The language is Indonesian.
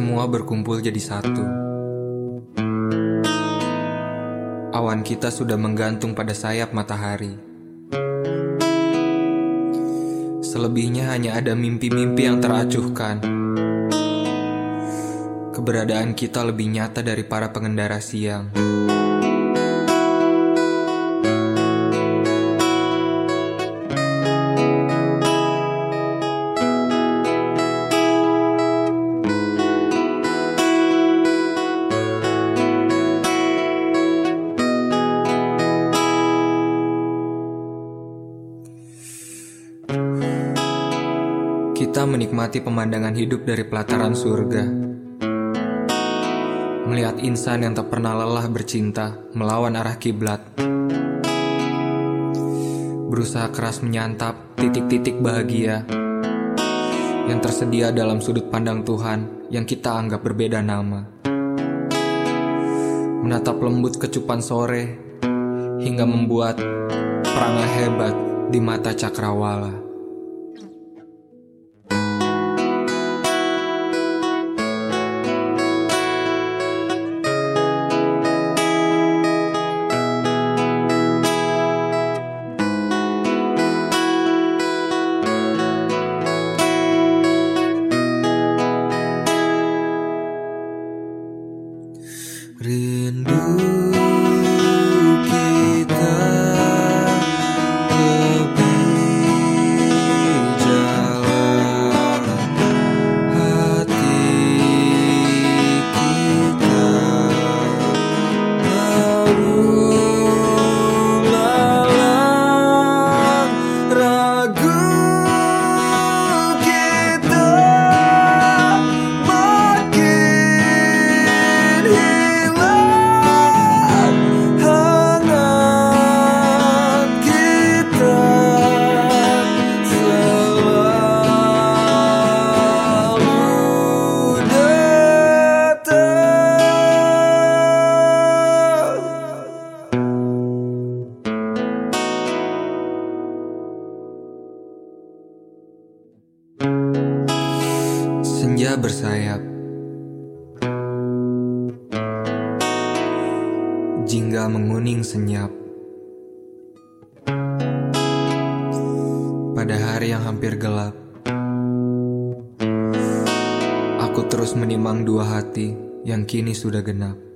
Semua berkumpul jadi satu. Awan kita sudah menggantung pada sayap matahari. Selebihnya hanya ada mimpi-mimpi yang teracuhkan. Keberadaan kita lebih nyata dari para pengendara siang. Kita menikmati pemandangan hidup dari pelataran surga. Melihat insan yang tak pernah lelah bercinta melawan arah kiblat. Berusaha keras menyantap titik-titik bahagia yang tersedia dalam sudut pandang Tuhan yang kita anggap berbeda nama. Menatap lembut kecupan sore hingga membuat perangah hebat di mata cakrawala. Rindu Senja bersayap. Jingga menguning senyap. Pada hari yang hampir gelap Aku terus menimang dua hati yang kini sudah genap